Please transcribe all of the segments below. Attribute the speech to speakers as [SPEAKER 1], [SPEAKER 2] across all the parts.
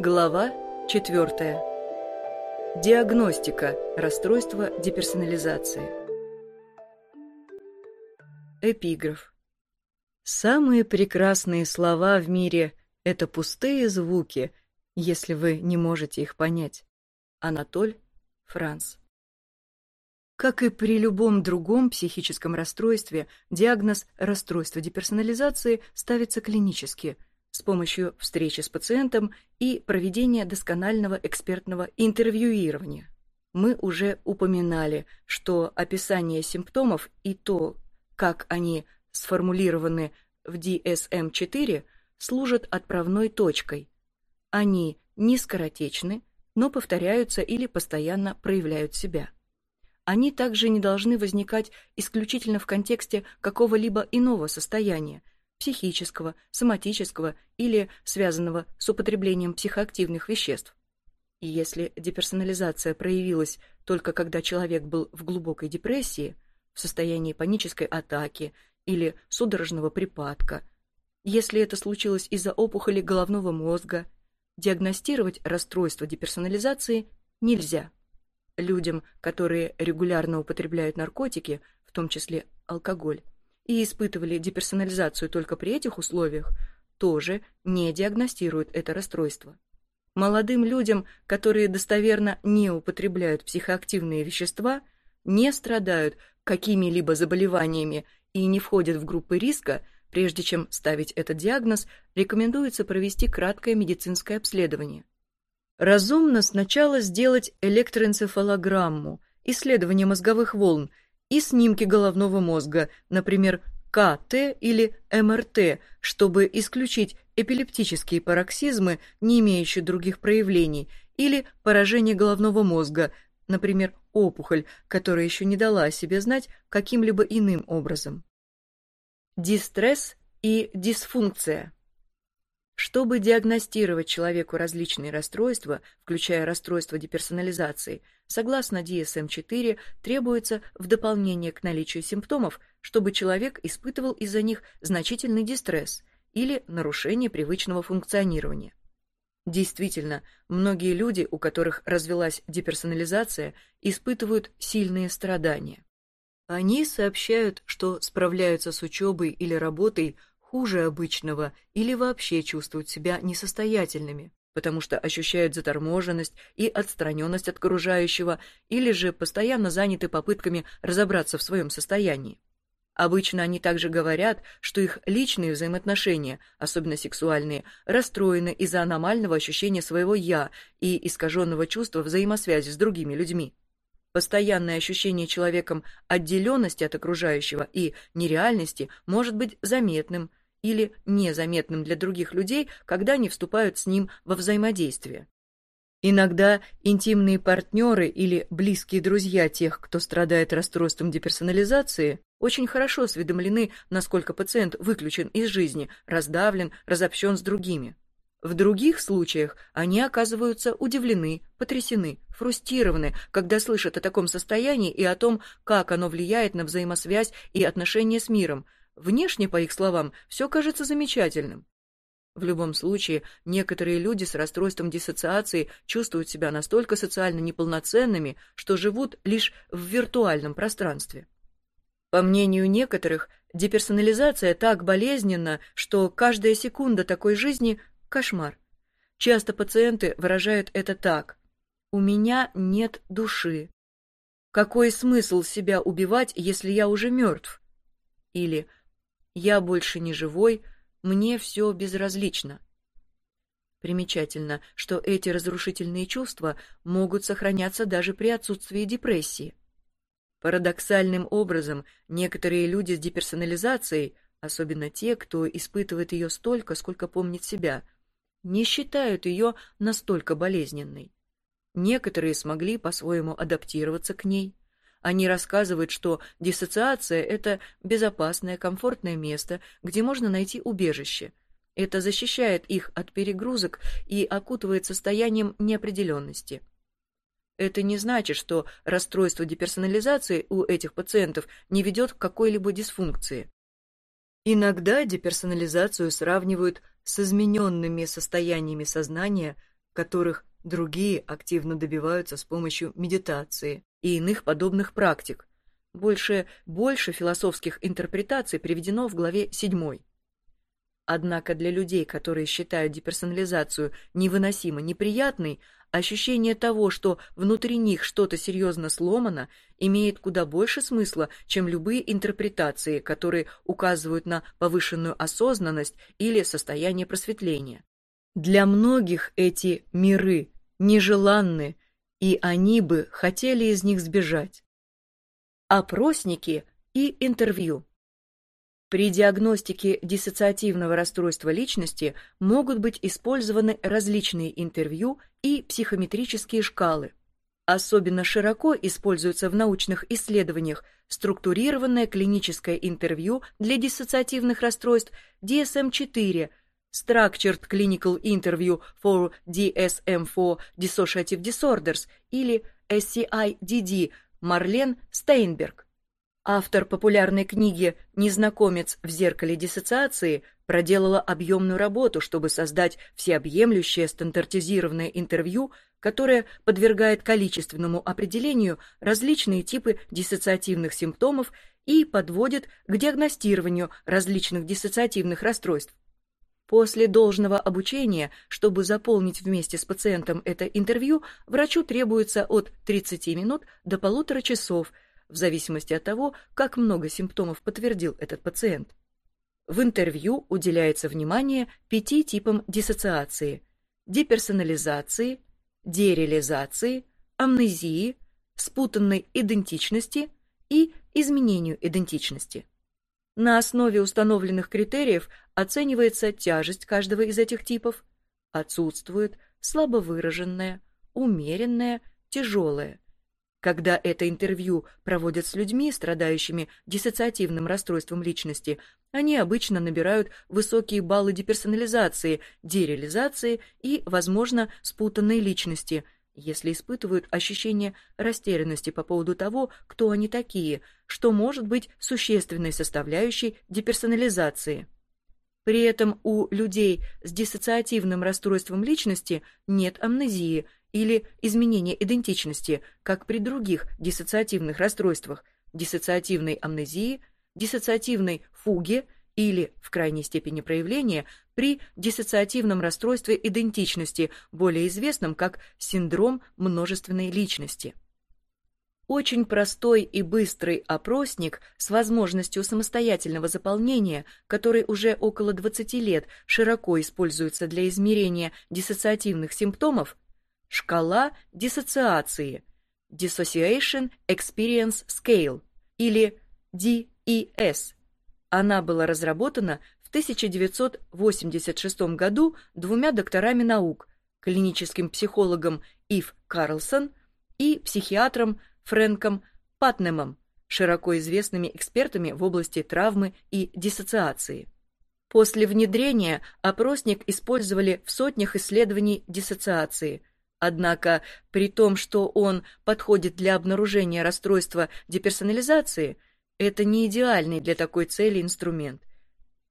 [SPEAKER 1] Глава 4. Диагностика расстройства деперсонализации. Эпиграф. Самые прекрасные слова в мире — это пустые звуки, если вы не можете их понять. Анатоль Франц. Как и при любом другом психическом расстройстве, диагноз расстройства деперсонализации ставится клинически – с помощью встречи с пациентом и проведения досконального экспертного интервьюирования. Мы уже упоминали, что описание симптомов и то, как они сформулированы в DSM-4, служат отправной точкой. Они не скоротечны, но повторяются или постоянно проявляют себя. Они также не должны возникать исключительно в контексте какого-либо иного состояния – психического, соматического или связанного с употреблением психоактивных веществ. И если деперсонализация проявилась только когда человек был в глубокой депрессии, в состоянии панической атаки или судорожного припадка, если это случилось из-за опухоли головного мозга, диагностировать расстройство деперсонализации нельзя. Людям, которые регулярно употребляют наркотики, в том числе алкоголь, и испытывали деперсонализацию только при этих условиях, тоже не диагностируют это расстройство. Молодым людям, которые достоверно не употребляют психоактивные вещества, не страдают какими-либо заболеваниями и не входят в группы риска, прежде чем ставить этот диагноз, рекомендуется провести краткое медицинское обследование. Разумно сначала сделать электроэнцефалограмму, исследование мозговых волн – и снимки головного мозга, например, КТ или МРТ, чтобы исключить эпилептические пароксизмы, не имеющие других проявлений, или поражение головного мозга, например, опухоль, которая еще не дала о себе знать каким-либо иным образом. Дистресс и дисфункция. Чтобы диагностировать человеку различные расстройства, включая расстройство деперсонализации, согласно DSM-4 требуется в дополнение к наличию симптомов, чтобы человек испытывал из-за них значительный дистресс или нарушение привычного функционирования. Действительно, многие люди, у которых развилась деперсонализация, испытывают сильные страдания. Они сообщают, что справляются с учебой или работой хуже обычного или вообще чувствуют себя несостоятельными, потому что ощущают заторможенность и отстраненность от окружающего, или же постоянно заняты попытками разобраться в своем состоянии. Обычно они также говорят, что их личные взаимоотношения, особенно сексуальные, расстроены из-за аномального ощущения своего «я» и искаженного чувства взаимосвязи с другими людьми. Постоянное ощущение человеком отделенности от окружающего и нереальности может быть заметным – или незаметным для других людей, когда они вступают с ним во взаимодействие. Иногда интимные партнеры или близкие друзья тех, кто страдает расстройством деперсонализации, очень хорошо осведомлены, насколько пациент выключен из жизни, раздавлен, разобщен с другими. В других случаях они оказываются удивлены, потрясены, фрустрированы, когда слышат о таком состоянии и о том, как оно влияет на взаимосвязь и отношения с миром, Внешне, по их словам, все кажется замечательным. В любом случае, некоторые люди с расстройством диссоциации чувствуют себя настолько социально неполноценными, что живут лишь в виртуальном пространстве. По мнению некоторых, деперсонализация так болезненна, что каждая секунда такой жизни – кошмар. Часто пациенты выражают это так «У меня нет души». Какой смысл себя убивать, если я уже мертв? Или я больше не живой, мне все безразлично. Примечательно, что эти разрушительные чувства могут сохраняться даже при отсутствии депрессии. Парадоксальным образом, некоторые люди с деперсонализацией, особенно те, кто испытывает ее столько, сколько помнит себя, не считают ее настолько болезненной. Некоторые смогли по-своему адаптироваться к ней, они рассказывают, что диссоциация – это безопасное, комфортное место, где можно найти убежище. Это защищает их от перегрузок и окутывает состоянием неопределенности. Это не значит, что расстройство деперсонализации у этих пациентов не ведет к какой-либо дисфункции. Иногда деперсонализацию сравнивают с измененными состояниями сознания, которых другие активно добиваются с помощью медитации и иных подобных практик. Больше, больше философских интерпретаций приведено в главе 7. Однако для людей, которые считают деперсонализацию невыносимо неприятной, ощущение того, что внутри них что-то серьезно сломано, имеет куда больше смысла, чем любые интерпретации, которые указывают на повышенную осознанность или состояние просветления. Для многих эти миры нежеланны, и они бы хотели из них сбежать. Опросники и интервью. При диагностике диссоциативного расстройства личности могут быть использованы различные интервью и психометрические шкалы. Особенно широко используется в научных исследованиях структурированное клиническое интервью для диссоциативных расстройств DSM-4, Structured Clinical Interview for DSM-4 Dissociative Disorders или SCI-DD Марлен Стейнберг. Автор популярной книги «Незнакомец в зеркале диссоциации» проделала объемную работу, чтобы создать всеобъемлющее стандартизированное интервью, которое подвергает количественному определению различные типы диссоциативных симптомов и подводит к диагностированию различных диссоциативных расстройств. После должного обучения, чтобы заполнить вместе с пациентом это интервью, врачу требуется от 30 минут до полутора часов – в зависимости от того, как много симптомов подтвердил этот пациент. В интервью уделяется внимание пяти типам диссоциации – деперсонализации, дереализации, амнезии, спутанной идентичности и изменению идентичности. На основе установленных критериев оценивается тяжесть каждого из этих типов. Отсутствует слабо выраженное, умеренное, тяжелое. Когда это интервью проводят с людьми, страдающими диссоциативным расстройством личности, они обычно набирают высокие баллы деперсонализации, дереализации и, возможно, спутанной личности, если испытывают ощущение растерянности по поводу того, кто они такие, что может быть существенной составляющей деперсонализации. При этом у людей с диссоциативным расстройством личности нет амнезии или изменения идентичности, как при других диссоциативных расстройствах, диссоциативной амнезии, диссоциативной фуге или, в крайней степени проявления, при диссоциативном расстройстве идентичности, более известном как синдром множественной личности. Очень простой и быстрый опросник с возможностью самостоятельного заполнения, который уже около 20 лет широко используется для измерения диссоциативных симптомов, Шкала диссоциации Dissociation Experience Scale или DES. Она была разработана в 1986 году двумя докторами наук, клиническим психологом Ив Карлсон и психиатром Фрэнком Патнемом, широко известными экспертами в области травмы и диссоциации. После внедрения опросник использовали в сотнях исследований диссоциации – Однако, при том, что он подходит для обнаружения расстройства деперсонализации, это не идеальный для такой цели инструмент.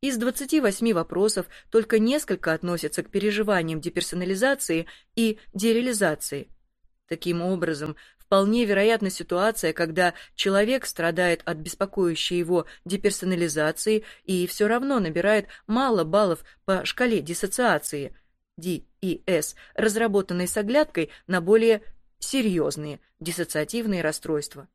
[SPEAKER 1] Из 28 вопросов только несколько относятся к переживаниям деперсонализации и дереализации. Таким образом, вполне вероятна ситуация, когда человек страдает от беспокоящей его деперсонализации и все равно набирает мало баллов по шкале диссоциации – DES, разработанной с оглядкой на более серьезные диссоциативные расстройства.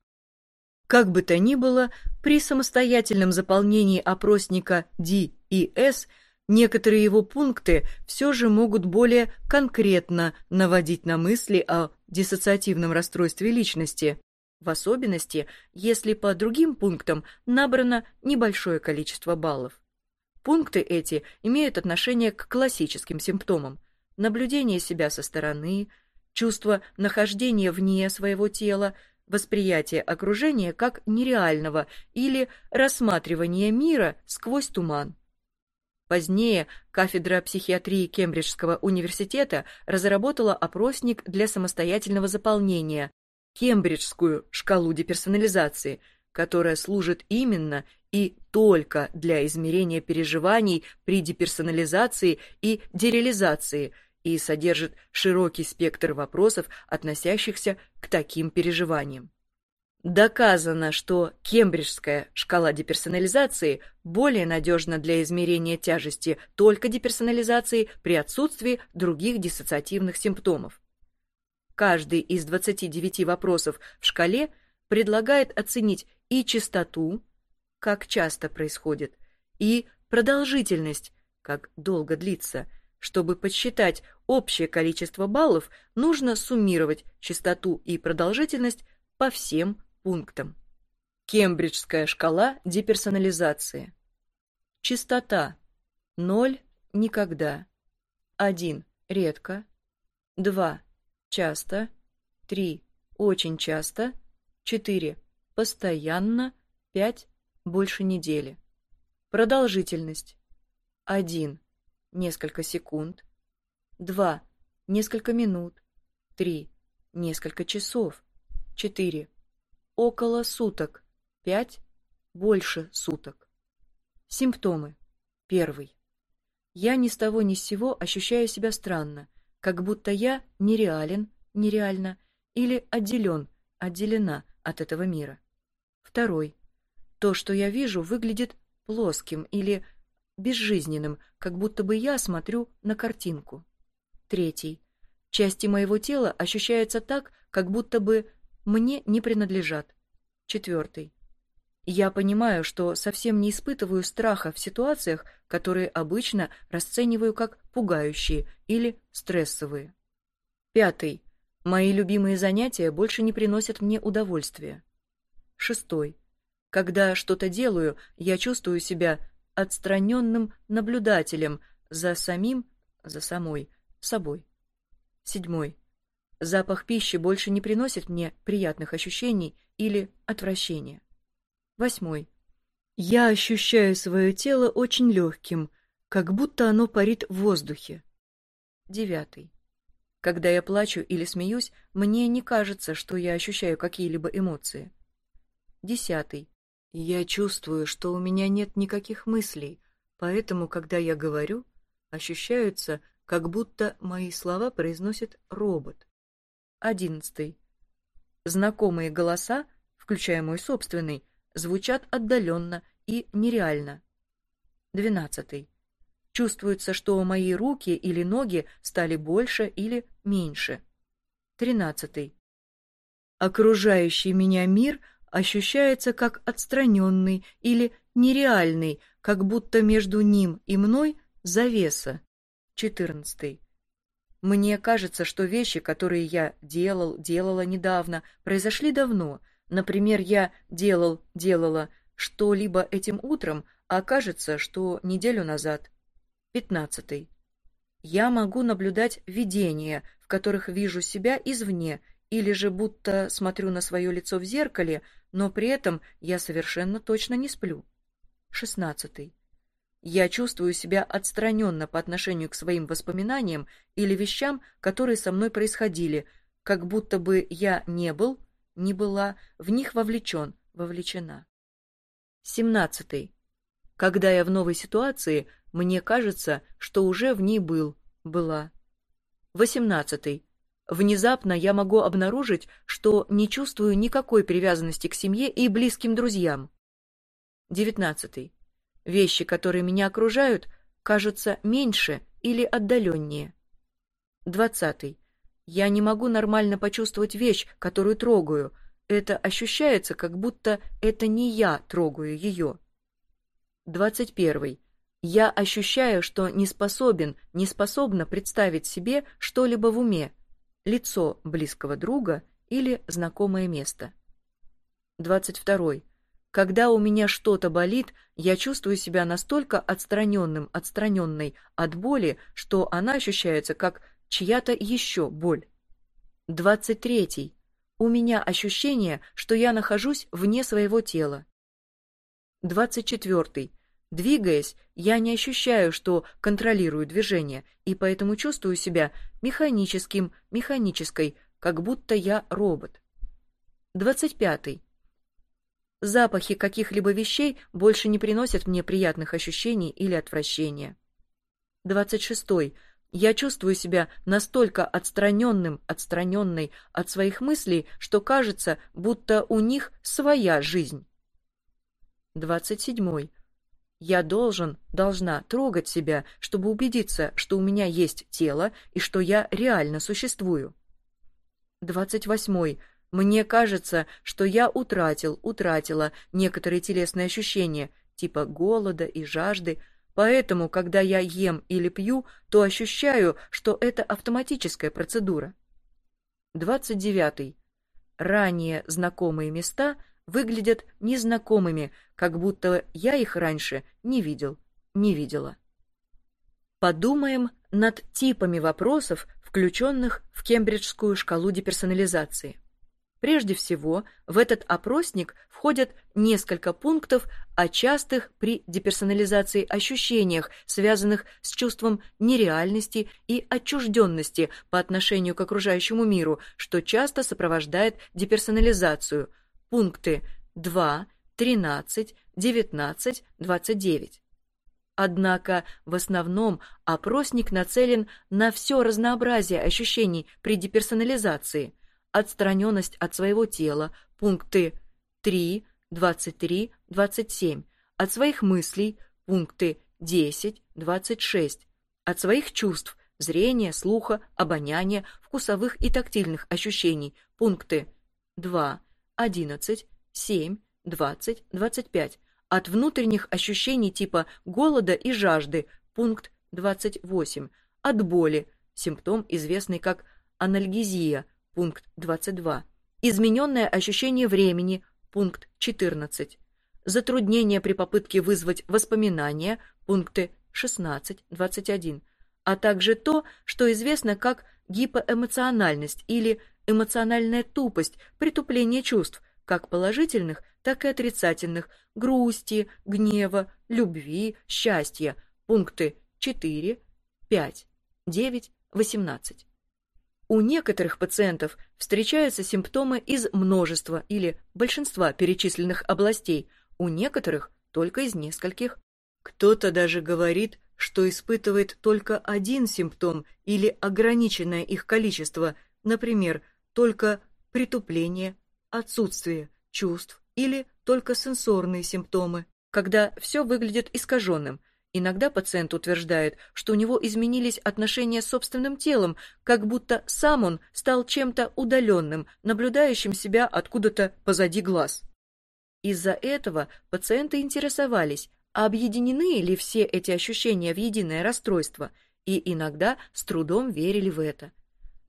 [SPEAKER 1] Как бы то ни было, при самостоятельном заполнении опросника DES некоторые его пункты все же могут более конкретно наводить на мысли о диссоциативном расстройстве личности, в особенности, если по другим пунктам набрано небольшое количество баллов. Пункты эти имеют отношение к классическим симптомам. Наблюдение себя со стороны, чувство нахождения вне своего тела, восприятие окружения как нереального или рассматривание мира сквозь туман. Позднее кафедра психиатрии Кембриджского университета разработала опросник для самостоятельного заполнения, Кембриджскую шкалу деперсонализации, которая служит именно и только для измерения переживаний при деперсонализации и дереализации и содержит широкий спектр вопросов, относящихся к таким переживаниям. Доказано, что кембриджская шкала деперсонализации более надежна для измерения тяжести только деперсонализации при отсутствии других диссоциативных симптомов. Каждый из 29 вопросов в шкале предлагает оценить и частоту, как часто происходит, и продолжительность, как долго длится. Чтобы подсчитать общее количество баллов, нужно суммировать частоту и продолжительность по всем пунктам. Кембриджская шкала деперсонализации. Частота 0 – никогда. 1 – редко. 2 – часто. 3 – очень часто. 4 – постоянно. 5 – больше недели. Продолжительность. 1 – несколько секунд. 2 – несколько минут. 3 – несколько часов. 4 около суток, пять – больше суток. Симптомы. Первый. Я ни с того ни с сего ощущаю себя странно, как будто я нереален, нереально, или отделен, отделена от этого мира. Второй. То, что я вижу, выглядит плоским или безжизненным, как будто бы я смотрю на картинку. Третий. Части моего тела ощущаются так, как будто бы мне не принадлежат. Четвертый. Я понимаю, что совсем не испытываю страха в ситуациях, которые обычно расцениваю как пугающие или стрессовые. Пятый. Мои любимые занятия больше не приносят мне удовольствия. Шестой. Когда что-то делаю, я чувствую себя отстраненным наблюдателем за самим, за самой, собой. Седьмой. Запах пищи больше не приносит мне приятных ощущений или отвращения. Восьмой. Я ощущаю свое тело очень легким, как будто оно парит в воздухе. Девятый. Когда я плачу или смеюсь, мне не кажется, что я ощущаю какие-либо эмоции. Десятый. Я чувствую, что у меня нет никаких мыслей, поэтому, когда я говорю, ощущаются, как будто мои слова произносит робот. Одиннадцатый. Знакомые голоса, включая мой собственный, звучат отдаленно и нереально. Двенадцатый. Чувствуется, что мои руки или ноги стали больше или меньше. Тринадцатый. Окружающий меня мир ощущается как отстраненный или нереальный, как будто между ним и мной завеса. Четырнадцатый. Мне кажется, что вещи, которые я делал, делала недавно, произошли давно. Например, я делал, делала что-либо этим утром, а кажется, что неделю назад. Пятнадцатый. Я могу наблюдать видения, в которых вижу себя извне, или же будто смотрю на свое лицо в зеркале, но при этом я совершенно точно не сплю. Шестнадцатый. Я чувствую себя отстраненно по отношению к своим воспоминаниям или вещам, которые со мной происходили, как будто бы я не был, не была в них вовлечен, вовлечена. Семнадцатый. Когда я в новой ситуации, мне кажется, что уже в ней был, была. Восемнадцатый. Внезапно я могу обнаружить, что не чувствую никакой привязанности к семье и близким друзьям. Девятнадцатый. Вещи, которые меня окружают, кажутся меньше или отдаленнее. Двадцатый. Я не могу нормально почувствовать вещь, которую трогаю. Это ощущается, как будто это не я трогаю ее. Двадцать первый. Я ощущаю, что не способен, не способна представить себе что-либо в уме, лицо близкого друга или знакомое место. Двадцать второй. Когда у меня что-то болит, я чувствую себя настолько отстраненным, отстраненной от боли, что она ощущается как чья-то еще боль. Двадцать третий. У меня ощущение, что я нахожусь вне своего тела. Двадцать четвертый. Двигаясь, я не ощущаю, что контролирую движение, и поэтому чувствую себя механическим, механической, как будто я робот. Двадцать пятый. Запахи каких-либо вещей больше не приносят мне приятных ощущений или отвращения. 26. Я чувствую себя настолько отстраненным, отстраненной от своих мыслей, что кажется, будто у них своя жизнь. 27. Я должен, должна трогать себя, чтобы убедиться, что у меня есть тело и что я реально существую. 28. Мне кажется, что я утратил, утратила некоторые телесные ощущения, типа голода и жажды, поэтому, когда я ем или пью, то ощущаю, что это автоматическая процедура. 29. Ранее знакомые места выглядят незнакомыми, как будто я их раньше не видел, не видела. Подумаем над типами вопросов, включенных в Кембриджскую шкалу деперсонализации. Прежде всего, в этот опросник входят несколько пунктов о частых при деперсонализации ощущениях, связанных с чувством нереальности и отчужденности по отношению к окружающему миру, что часто сопровождает деперсонализацию. Пункты 2, 13, 19, 29. Однако в основном опросник нацелен на все разнообразие ощущений при деперсонализации – отстраненность от своего тела, пункты 3, 23, 27, от своих мыслей, пункты 10, 26, от своих чувств, зрения, слуха, обоняния, вкусовых и тактильных ощущений, пункты 2, 11, 7, 20, 25, от внутренних ощущений типа голода и жажды, пункт 28, от боли, симптом, известный как анальгезия, пункт 22. Измененное ощущение времени, пункт 14. Затруднения при попытке вызвать воспоминания, пункты 16-21, а также то, что известно как гипоэмоциональность или эмоциональная тупость, притупление чувств, как положительных, так и отрицательных, грусти, гнева, любви, счастья, пункты 4, 5, 9, 18. У некоторых пациентов встречаются симптомы из множества или большинства перечисленных областей, у некоторых только из нескольких. Кто-то даже говорит, что испытывает только один симптом или ограниченное их количество, например, только притупление, отсутствие чувств или только сенсорные симптомы, когда все выглядит искаженным, Иногда пациент утверждает, что у него изменились отношения с собственным телом, как будто сам он стал чем-то удаленным, наблюдающим себя откуда-то позади глаз. Из-за этого пациенты интересовались, объединены ли все эти ощущения в единое расстройство, и иногда с трудом верили в это.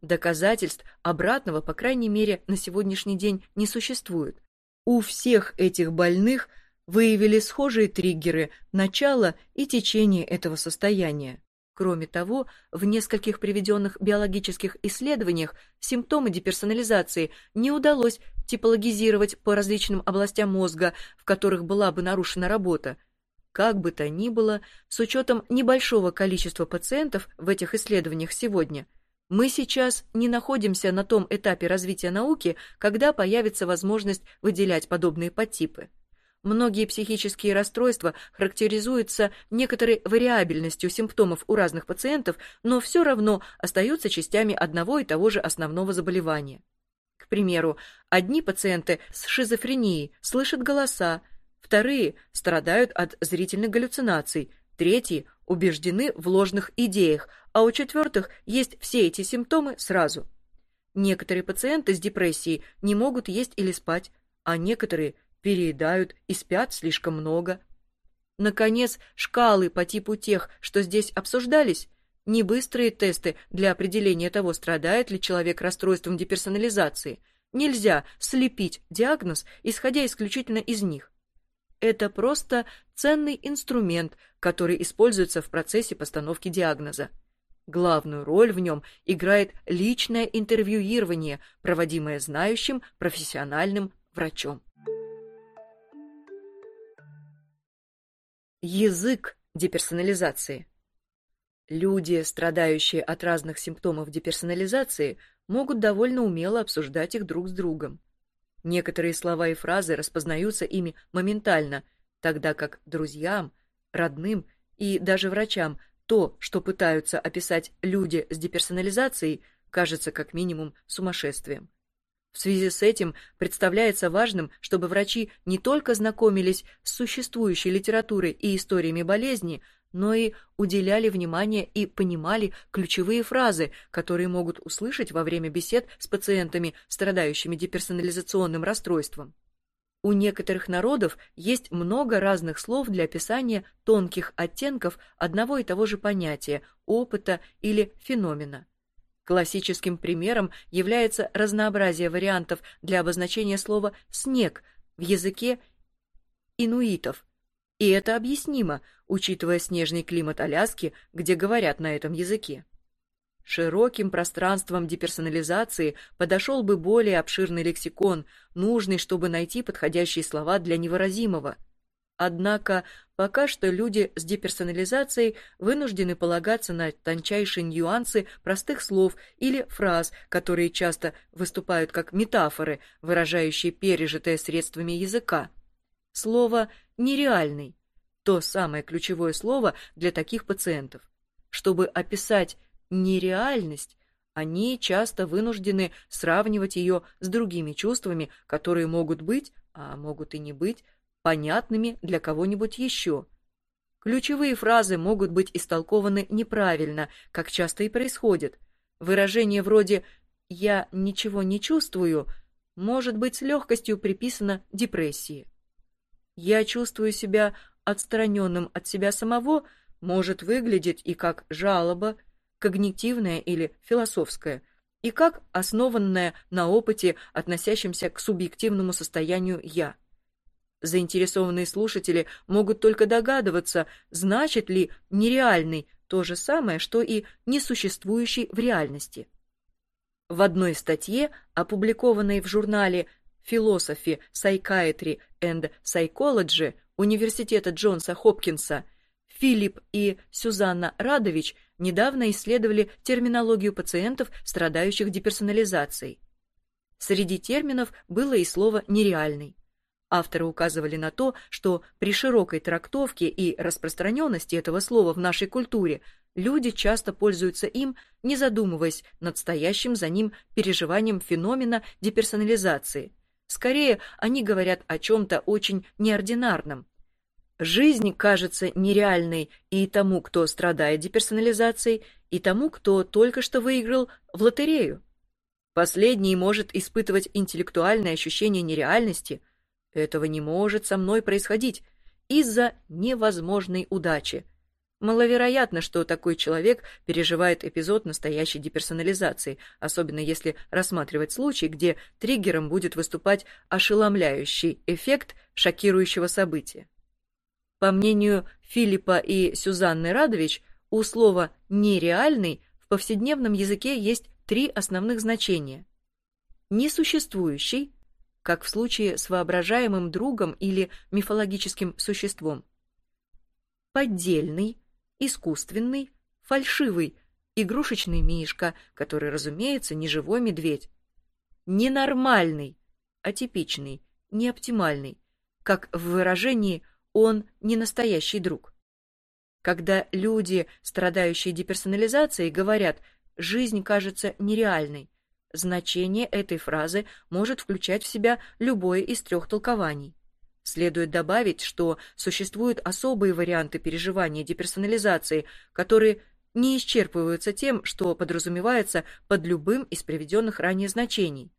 [SPEAKER 1] Доказательств обратного, по крайней мере, на сегодняшний день не существует. У всех этих больных – выявили схожие триггеры начала и течения этого состояния. Кроме того, в нескольких приведенных биологических исследованиях симптомы деперсонализации не удалось типологизировать по различным областям мозга, в которых была бы нарушена работа. Как бы то ни было, с учетом небольшого количества пациентов в этих исследованиях сегодня, мы сейчас не находимся на том этапе развития науки, когда появится возможность выделять подобные подтипы. Многие психические расстройства характеризуются некоторой вариабельностью симптомов у разных пациентов, но все равно остаются частями одного и того же основного заболевания. К примеру, одни пациенты с шизофренией слышат голоса, вторые страдают от зрительных галлюцинаций, третьи убеждены в ложных идеях, а у четвертых есть все эти симптомы сразу. Некоторые пациенты с депрессией не могут есть или спать, а некоторые – переедают и спят слишком много. Наконец, шкалы по типу тех, что здесь обсуждались, не быстрые тесты для определения того, страдает ли человек расстройством деперсонализации. Нельзя слепить диагноз, исходя исключительно из них. Это просто ценный инструмент, который используется в процессе постановки диагноза. Главную роль в нем играет личное интервьюирование, проводимое знающим профессиональным врачом. Язык деперсонализации. Люди, страдающие от разных симптомов деперсонализации, могут довольно умело обсуждать их друг с другом. Некоторые слова и фразы распознаются ими моментально, тогда как друзьям, родным и даже врачам То, что пытаются описать люди с деперсонализацией, кажется как минимум сумасшествием. В связи с этим представляется важным, чтобы врачи не только знакомились с существующей литературой и историями болезни, но и уделяли внимание и понимали ключевые фразы, которые могут услышать во время бесед с пациентами, страдающими деперсонализационным расстройством. У некоторых народов есть много разных слов для описания тонких оттенков одного и того же понятия, опыта или феномена. Классическим примером является разнообразие вариантов для обозначения слова «снег» в языке инуитов, и это объяснимо, учитывая снежный климат Аляски, где говорят на этом языке. Широким пространством деперсонализации подошел бы более обширный лексикон, нужный, чтобы найти подходящие слова для невыразимого. Однако пока что люди с деперсонализацией вынуждены полагаться на тончайшие нюансы простых слов или фраз, которые часто выступают как метафоры, выражающие пережитое средствами языка. Слово «нереальный» – то самое ключевое слово для таких пациентов. Чтобы описать нереальность, они часто вынуждены сравнивать ее с другими чувствами, которые могут быть, а могут и не быть, понятными для кого-нибудь еще. Ключевые фразы могут быть истолкованы неправильно, как часто и происходит. Выражение вроде «я ничего не чувствую» может быть с легкостью приписано депрессии. «Я чувствую себя отстраненным от себя самого» может выглядеть и как жалоба, когнитивное или философское, и как основанное на опыте, относящемся к субъективному состоянию «я». Заинтересованные слушатели могут только догадываться, значит ли нереальный то же самое, что и несуществующий в реальности. В одной статье, опубликованной в журнале Philosophy, Psychiatry and Psychology Университета Джонса Хопкинса, Филипп и Сюзанна Радович – недавно исследовали терминологию пациентов, страдающих деперсонализацией. Среди терминов было и слово «нереальный». Авторы указывали на то, что при широкой трактовке и распространенности этого слова в нашей культуре люди часто пользуются им, не задумываясь над стоящим за ним переживанием феномена деперсонализации. Скорее, они говорят о чем-то очень неординарном, Жизнь кажется нереальной и тому, кто страдает деперсонализацией, и тому, кто только что выиграл в лотерею. Последний может испытывать интеллектуальное ощущение нереальности. Этого не может со мной происходить из-за невозможной удачи. Маловероятно, что такой человек переживает эпизод настоящей деперсонализации, особенно если рассматривать случай, где триггером будет выступать ошеломляющий эффект шокирующего события. По мнению Филиппа и Сюзанны Радович, у слова «нереальный» в повседневном языке есть три основных значения. Несуществующий, как в случае с воображаемым другом или мифологическим существом. Поддельный, искусственный, фальшивый, игрушечный мишка, который, разумеется, не живой медведь. Ненормальный, атипичный, неоптимальный, как в выражении он не настоящий друг. Когда люди, страдающие деперсонализацией, говорят «жизнь кажется нереальной», значение этой фразы может включать в себя любое из трех толкований. Следует добавить, что существуют особые варианты переживания деперсонализации, которые не исчерпываются тем, что подразумевается под любым из приведенных ранее значений.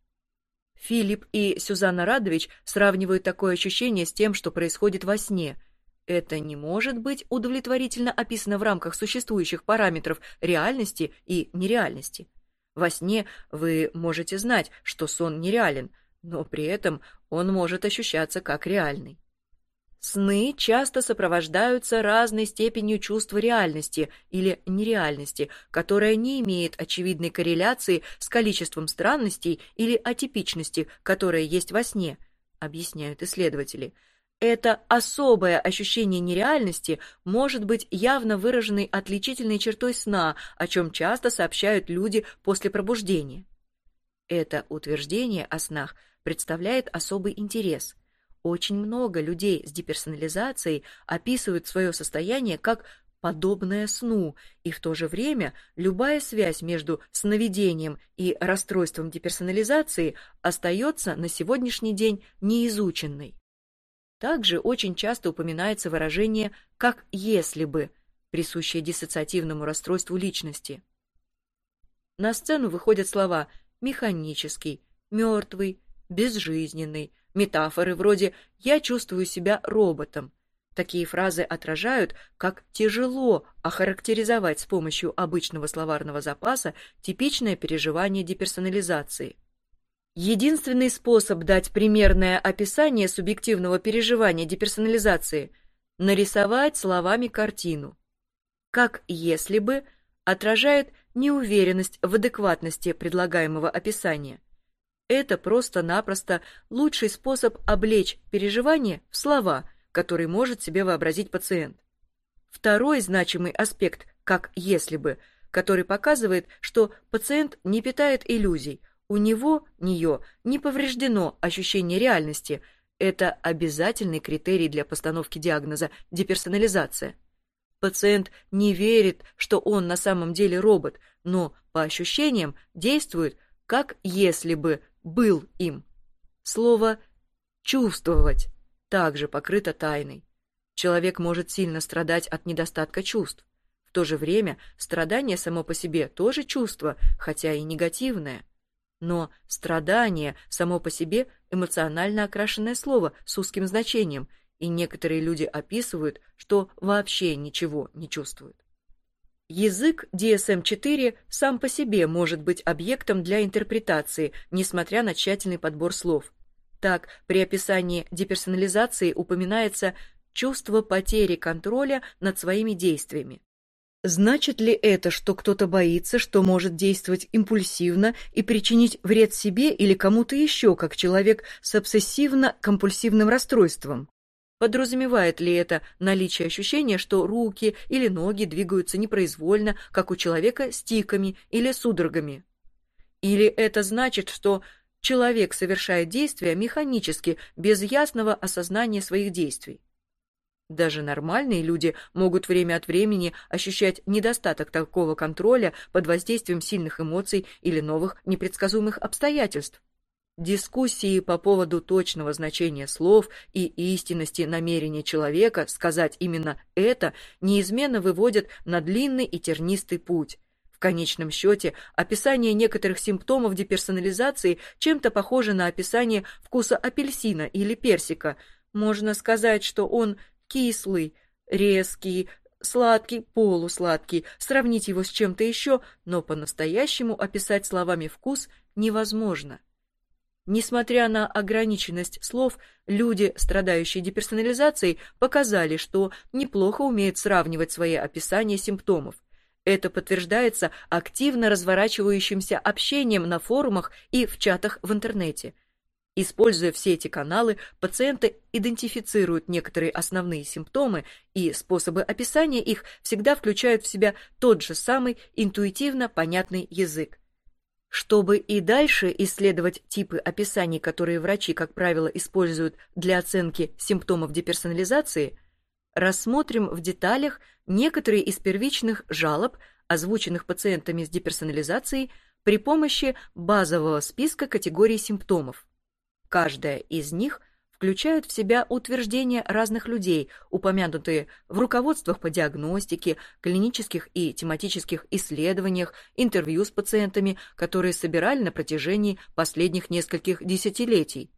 [SPEAKER 1] Филипп и Сюзанна Радович сравнивают такое ощущение с тем, что происходит во сне. Это не может быть удовлетворительно описано в рамках существующих параметров реальности и нереальности. Во сне вы можете знать, что сон нереален, но при этом он может ощущаться как реальный. Сны часто сопровождаются разной степенью чувства реальности или нереальности, которая не имеет очевидной корреляции с количеством странностей или атипичности, которая есть во сне, объясняют исследователи. Это особое ощущение нереальности может быть явно выраженной отличительной чертой сна, о чем часто сообщают люди после пробуждения. Это утверждение о снах представляет особый интерес – очень много людей с деперсонализацией описывают свое состояние как подобное сну, и в то же время любая связь между сновидением и расстройством деперсонализации остается на сегодняшний день неизученной. Также очень часто упоминается выражение «как если бы», присущее диссоциативному расстройству личности. На сцену выходят слова «механический», «мертвый», «безжизненный», метафоры вроде «я чувствую себя роботом», Такие фразы отражают, как тяжело охарактеризовать с помощью обычного словарного запаса типичное переживание деперсонализации. Единственный способ дать примерное описание субъективного переживания деперсонализации – нарисовать словами картину. Как если бы отражает неуверенность в адекватности предлагаемого описания. Это просто-напросто лучший способ облечь переживание в слова – который может себе вообразить пациент. Второй значимый аспект, как «если бы», который показывает, что пациент не питает иллюзий, у него, нее, не повреждено ощущение реальности. Это обязательный критерий для постановки диагноза деперсонализация. Пациент не верит, что он на самом деле робот, но по ощущениям действует, как если бы был им. Слово «чувствовать» также покрыта тайной. Человек может сильно страдать от недостатка чувств. В то же время страдание само по себе тоже чувство, хотя и негативное. Но страдание само по себе эмоционально окрашенное слово с узким значением, и некоторые люди описывают, что вообще ничего не чувствуют. Язык DSM-4 сам по себе может быть объектом для интерпретации, несмотря на тщательный подбор слов – так, при описании деперсонализации упоминается чувство потери контроля над своими действиями. Значит ли это, что кто-то боится, что может действовать импульсивно и причинить вред себе или кому-то еще, как человек с обсессивно-компульсивным расстройством? Подразумевает ли это наличие ощущения, что руки или ноги двигаются непроизвольно, как у человека с тиками или судорогами? Или это значит, что Человек совершает действия механически, без ясного осознания своих действий. Даже нормальные люди могут время от времени ощущать недостаток такого контроля под воздействием сильных эмоций или новых непредсказуемых обстоятельств. Дискуссии по поводу точного значения слов и истинности намерения человека сказать именно это неизменно выводят на длинный и тернистый путь, конечном счете, описание некоторых симптомов деперсонализации чем-то похоже на описание вкуса апельсина или персика. Можно сказать, что он кислый, резкий, сладкий, полусладкий, сравнить его с чем-то еще, но по-настоящему описать словами вкус невозможно. Несмотря на ограниченность слов, люди, страдающие деперсонализацией, показали, что неплохо умеют сравнивать свои описания симптомов. Это подтверждается активно разворачивающимся общением на форумах и в чатах в интернете. Используя все эти каналы, пациенты идентифицируют некоторые основные симптомы, и способы описания их всегда включают в себя тот же самый интуитивно понятный язык. Чтобы и дальше исследовать типы описаний, которые врачи, как правило, используют для оценки симптомов деперсонализации – рассмотрим в деталях некоторые из первичных жалоб, озвученных пациентами с деперсонализацией при помощи базового списка категорий симптомов. Каждая из них включает в себя утверждения разных людей, упомянутые в руководствах по диагностике, клинических и тематических исследованиях, интервью с пациентами, которые собирали на протяжении последних нескольких десятилетий.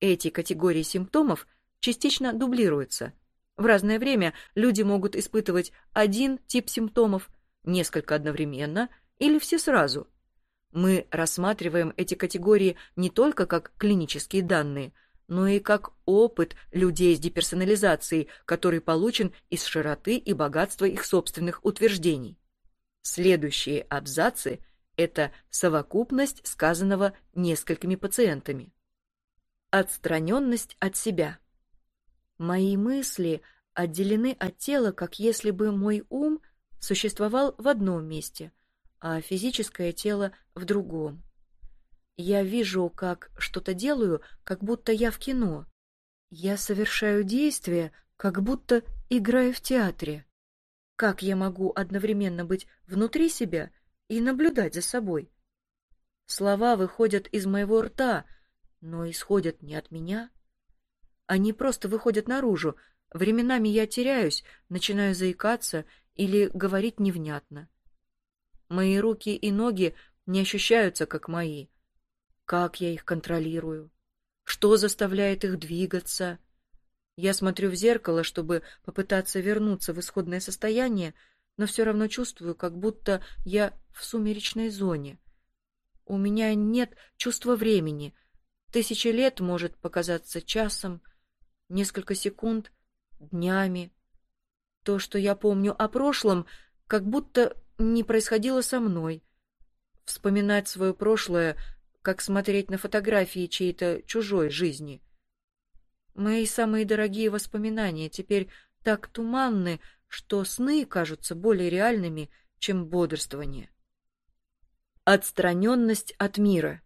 [SPEAKER 1] Эти категории симптомов частично дублируются – в разное время люди могут испытывать один тип симптомов, несколько одновременно или все сразу. Мы рассматриваем эти категории не только как клинические данные, но и как опыт людей с деперсонализацией, который получен из широты и богатства их собственных утверждений. Следующие абзацы – это совокупность сказанного несколькими пациентами. Отстраненность от себя – Мои мысли отделены от тела, как если бы мой ум существовал в одном месте, а физическое тело в другом. Я вижу, как что-то делаю, как будто я в кино. Я совершаю действия, как будто играю в театре. Как я могу одновременно быть внутри себя и наблюдать за собой? Слова выходят из моего рта, но исходят не от меня. Они просто выходят наружу. Временами я теряюсь, начинаю заикаться или говорить невнятно. Мои руки и ноги не ощущаются, как мои. Как я их контролирую? Что заставляет их двигаться? Я смотрю в зеркало, чтобы попытаться вернуться в исходное состояние, но все равно чувствую, как будто я в сумеречной зоне. У меня нет чувства времени. Тысячи лет может показаться часом, несколько секунд — днями. То, что я помню о прошлом, как будто не происходило со мной. Вспоминать свое прошлое, как смотреть на фотографии чьей-то чужой жизни — Мои самые дорогие воспоминания теперь так туманны, что сны кажутся более реальными, чем бодрствование. Отстраненность от мира.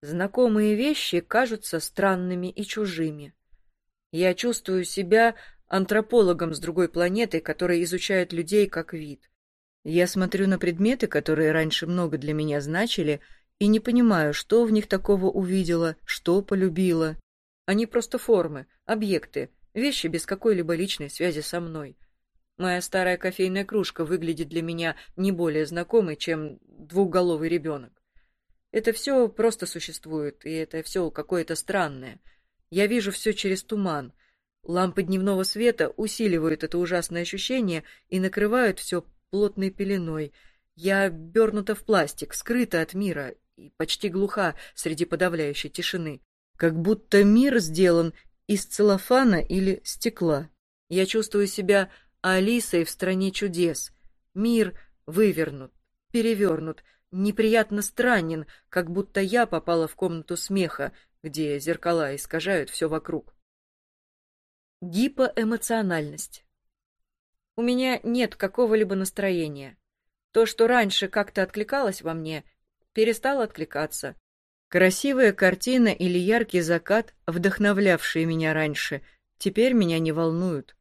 [SPEAKER 1] Знакомые вещи кажутся странными и чужими. Я чувствую себя антропологом с другой планеты, который изучает людей как вид. Я смотрю на предметы, которые раньше много для меня значили, и не понимаю, что в них такого увидела, что полюбила. Они просто формы, объекты, вещи без какой-либо личной связи со мной. Моя старая кофейная кружка выглядит для меня не более знакомой, чем двухголовый ребенок. Это все просто существует, и это все какое-то странное. Я вижу все через туман. Лампы дневного света усиливают это ужасное ощущение и накрывают все плотной пеленой. Я бернута в пластик, скрыта от мира и почти глуха среди подавляющей тишины как будто мир сделан из целлофана или стекла. Я чувствую себя Алисой в стране чудес. Мир вывернут, перевернут, неприятно странен, как будто я попала в комнату смеха, где зеркала искажают все вокруг. Гипоэмоциональность. У меня нет какого-либо настроения. То, что раньше как-то откликалось во мне, перестало откликаться. Красивая картина или яркий закат, вдохновлявшие меня раньше, теперь меня не волнуют.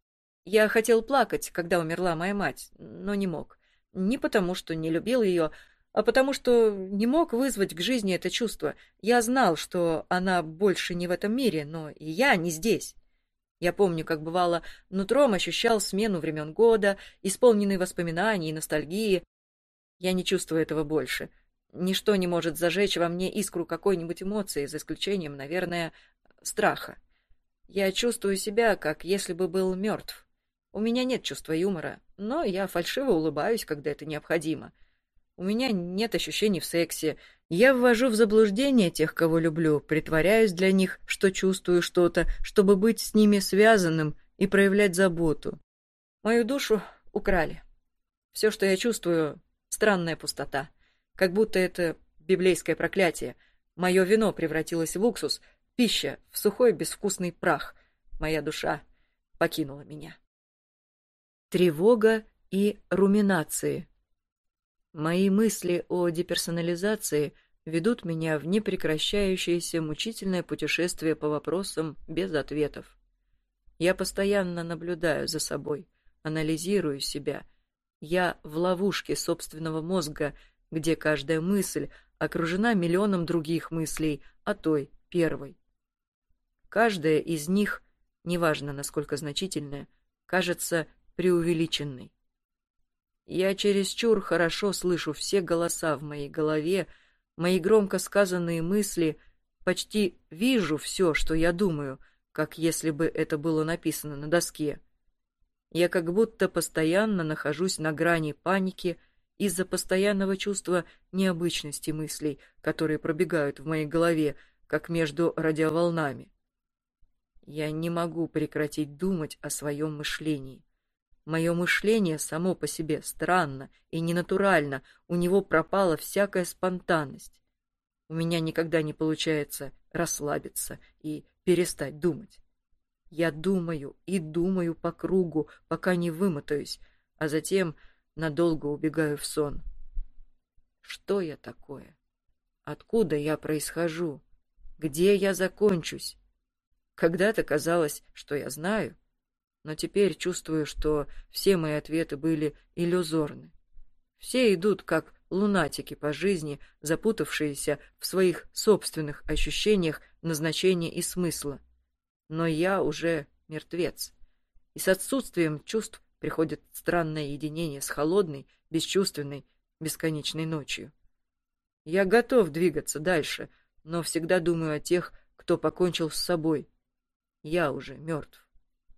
[SPEAKER 1] Я хотел плакать, когда умерла моя мать, но не мог. Не потому, что не любил ее, а потому что не мог вызвать к жизни это чувство. Я знал, что она больше не в этом мире, но и я не здесь. Я помню, как бывало, нутром ощущал смену времен года, исполненный воспоминаний и ностальгии. Я не чувствую этого больше — Ничто не может зажечь во мне искру какой-нибудь эмоции, за исключением, наверное, страха. Я чувствую себя, как если бы был мертв. У меня нет чувства юмора, но я фальшиво улыбаюсь, когда это необходимо. У меня нет ощущений в сексе. Я ввожу в заблуждение тех, кого люблю, притворяюсь для них, что чувствую что-то, чтобы быть с ними связанным и проявлять заботу. Мою душу украли. Все, что я чувствую — странная пустота. Как будто это библейское проклятие. Мое вино превратилось в уксус, пища в сухой безвкусный прах. Моя душа покинула меня. Тревога и руминации. Мои мысли о деперсонализации ведут меня в непрекращающееся мучительное путешествие по вопросам без ответов. Я постоянно наблюдаю за собой, анализирую себя. Я в ловушке собственного мозга, где каждая мысль окружена миллионом других мыслей о той первой. Каждая из них, неважно насколько значительная, кажется преувеличенной. Я чересчур хорошо слышу все голоса в моей голове, мои громко сказанные мысли, почти вижу все, что я думаю, как если бы это было написано на доске. Я как будто постоянно нахожусь на грани паники, из-за постоянного чувства необычности мыслей, которые пробегают в моей голове, как между радиоволнами. Я не могу прекратить думать о своем мышлении. Мое мышление само по себе странно и ненатурально, у него пропала всякая спонтанность. У меня никогда не получается расслабиться и перестать думать. Я думаю и думаю по кругу, пока не вымотаюсь, а затем надолго убегаю в сон. Что я такое? Откуда я происхожу? Где я закончусь? Когда-то казалось, что я знаю. Но теперь чувствую, что все мои ответы были иллюзорны. Все идут как лунатики по жизни, запутавшиеся в своих собственных ощущениях назначения и смысла. Но я уже мертвец. И с отсутствием чувств приходит странное единение с холодной, бесчувственной, бесконечной ночью. Я готов двигаться дальше, но всегда думаю о тех, кто покончил с собой. Я уже мертв.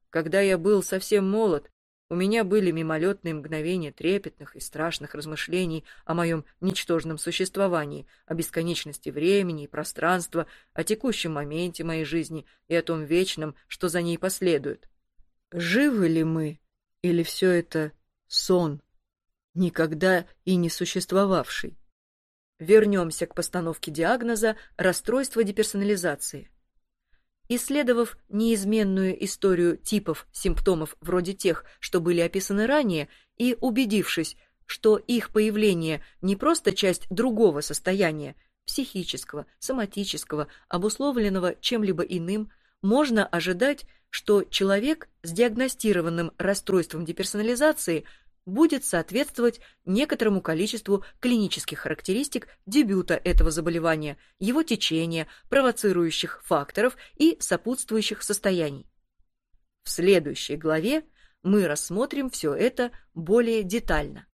[SPEAKER 1] Когда я был совсем молод, у меня были мимолетные мгновения трепетных и страшных размышлений о моем ничтожном существовании, о бесконечности времени и пространства, о текущем моменте моей жизни и о том вечном, что за ней последует. Живы ли мы? Или все это сон, никогда и не существовавший? Вернемся к постановке диагноза «расстройство деперсонализации». Исследовав неизменную историю типов симптомов вроде тех, что были описаны ранее, и убедившись, что их появление не просто часть другого состояния, психического, соматического, обусловленного чем-либо иным, можно ожидать, что человек с диагностированным расстройством деперсонализации будет соответствовать некоторому количеству клинических характеристик дебюта этого заболевания, его течения, провоцирующих факторов и сопутствующих состояний. В следующей главе мы рассмотрим все это более детально.